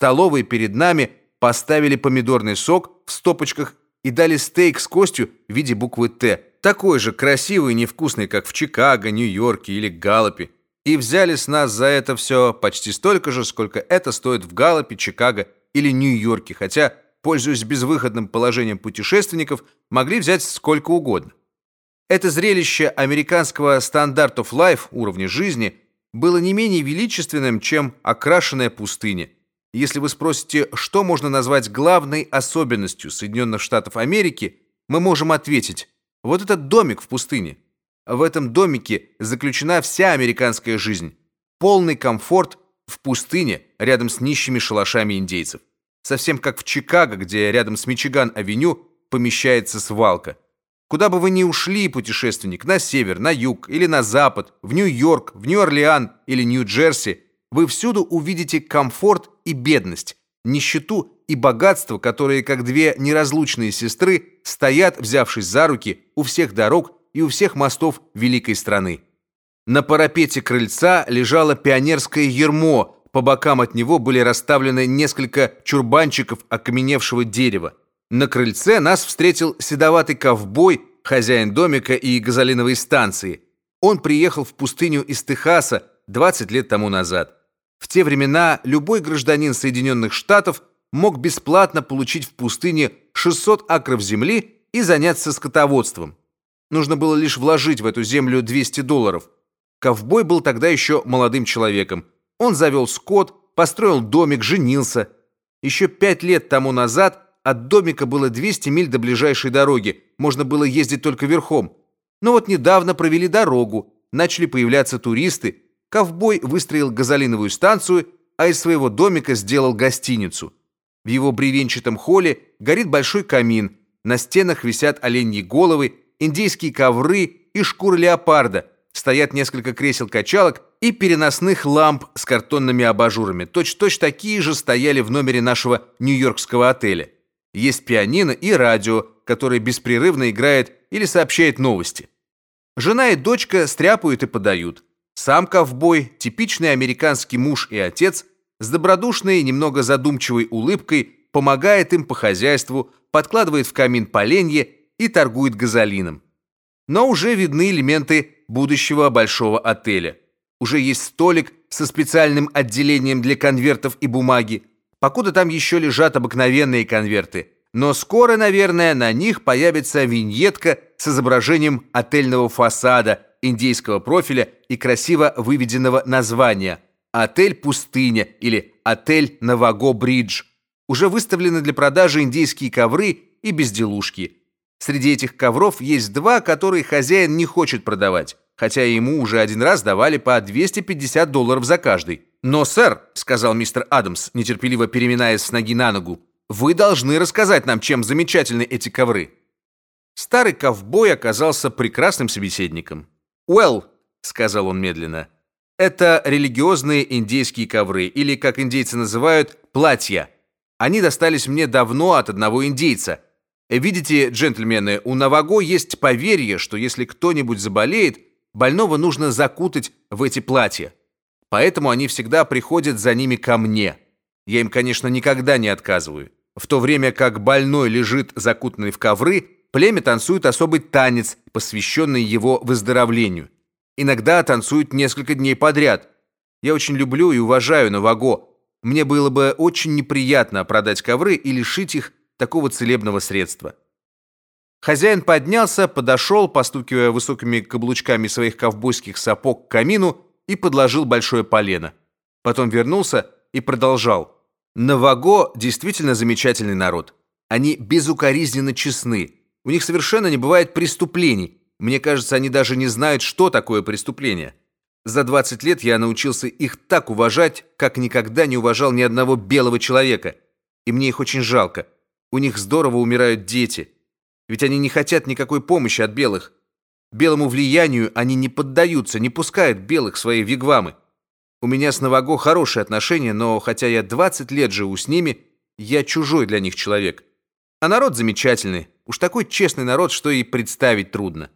столовой перед нами поставили помидорный сок в стопочках и дали стейк с костью в виде буквы «Т», такой же красивый и невкусный, как в Чикаго, Нью-Йорке или Галлопе, и взяли с нас за это все почти столько же, сколько это стоит в Галлопе, Чикаго или Нью-Йорке, хотя, пользуясь безвыходным положением путешественников, могли взять сколько угодно. Это зрелище американского стандарт of life уровня жизни было не менее величественным, чем окрашенная пустыня. Если вы спросите, что можно назвать главной особенностью Соединенных Штатов Америки, мы можем ответить: вот этот домик в пустыне. В этом домике заключена вся американская жизнь. Полный комфорт в пустыне рядом с нищими шалашами индейцев. Совсем как в Чикаго, где рядом с Мичиган-авеню помещается свалка. Куда бы вы ни ушли, путешественник, на север, на юг или на запад, в Нью-Йорк, в Нью-Орлеан или Нью-Джерси, вы всюду увидите комфорт и бедность, нищету и богатство, которые, как две неразлучные сестры, стоят, взявшись за руки, у всех дорог и у всех мостов великой страны. На парапете крыльца лежало пионерское ермо, по бокам от него были расставлены несколько чурбанчиков окаменевшего дерева. На крыльце нас встретил седоватый ковбой, хозяин домика и газолиновой станции. Он приехал в пустыню из Техаса 20 лет тому назад. В те времена любой гражданин Соединенных Штатов мог бесплатно получить в пустыне 600 акров земли и заняться скотоводством. Нужно было лишь вложить в эту землю 200 долларов. Ковбой был тогда еще молодым человеком. Он завел скот, построил домик, женился. Еще пять лет тому назад от домика было 200 миль до ближайшей дороги. Можно было ездить только верхом. Но вот недавно провели дорогу, начали появляться туристы, Ковбой выстроил газолиновую станцию, а из своего домика сделал гостиницу. В его бревенчатом холле горит большой камин. На стенах висят оленьи головы, индейские ковры и шкуры леопарда. Стоят несколько кресел-качалок и переносных ламп с картонными абажурами. Точь-точь такие же стояли в номере нашего нью-йоркского отеля. Есть пианино и радио, которое беспрерывно играет или сообщает новости. Жена и дочка стряпают и подают. Сам ковбой, типичный американский муж и отец, с добродушной, немного задумчивой улыбкой помогает им по хозяйству, подкладывает в камин поленья и торгует газолином. Но уже видны элементы будущего большого отеля. Уже есть столик со специальным отделением для конвертов и бумаги. Покуда там еще лежат обыкновенные конверты, но скоро, наверное, на них появится виньетка с изображением отельного фасада индейского профиля и красиво выведенного названия «Отель Пустыня» или «Отель Наваго-Бридж». Уже выставлены для продажи индейские ковры и безделушки. Среди этих ковров есть два, которые хозяин не хочет продавать, хотя ему уже один раз давали по 250 долларов за каждый. «Но, сэр», — сказал мистер Адамс, нетерпеливо переминаясь с ноги на ногу, «вы должны рассказать нам, чем замечательны эти ковры». Старый ковбой оказался прекрасным собеседником. «Well», — сказал он медленно, — «это религиозные индейские ковры, или, как индейцы называют, платья. Они достались мне давно от одного индейца. Видите, джентльмены, у Наваго есть поверье, что если кто-нибудь заболеет, больного нужно закутать в эти платья. Поэтому они всегда приходят за ними ко мне. Я им, конечно, никогда не отказываю. В то время как больной лежит закутанный в ковры, племя танцует особый танец, посвященный его выздоровлению. Иногда танцуют несколько дней подряд. Я очень люблю и уважаю Наваго. Мне было бы очень неприятно продать ковры и лишить их такого целебного средства. Хозяин поднялся, подошел, постукивая высокими каблучками своих ковбойских сапог к камину и подложил большое полено. Потом вернулся и продолжал. Наваго действительно замечательный народ. Они безукоризненно честны. У них совершенно не бывает преступлений. Мне кажется, они даже не знают, что такое преступление. За 20 лет я научился их так уважать, как никогда не уважал ни одного белого человека. И мне их очень жалко. У них здорово умирают дети. Ведь они не хотят никакой помощи от белых. Белому влиянию они не поддаются, не пускают белых в свои вигвамы. У меня с Наваго хорошие отношения, но хотя я 20 лет живу с ними, я чужой для них человек. А народ замечательный. Уж такой честный народ, что и представить трудно.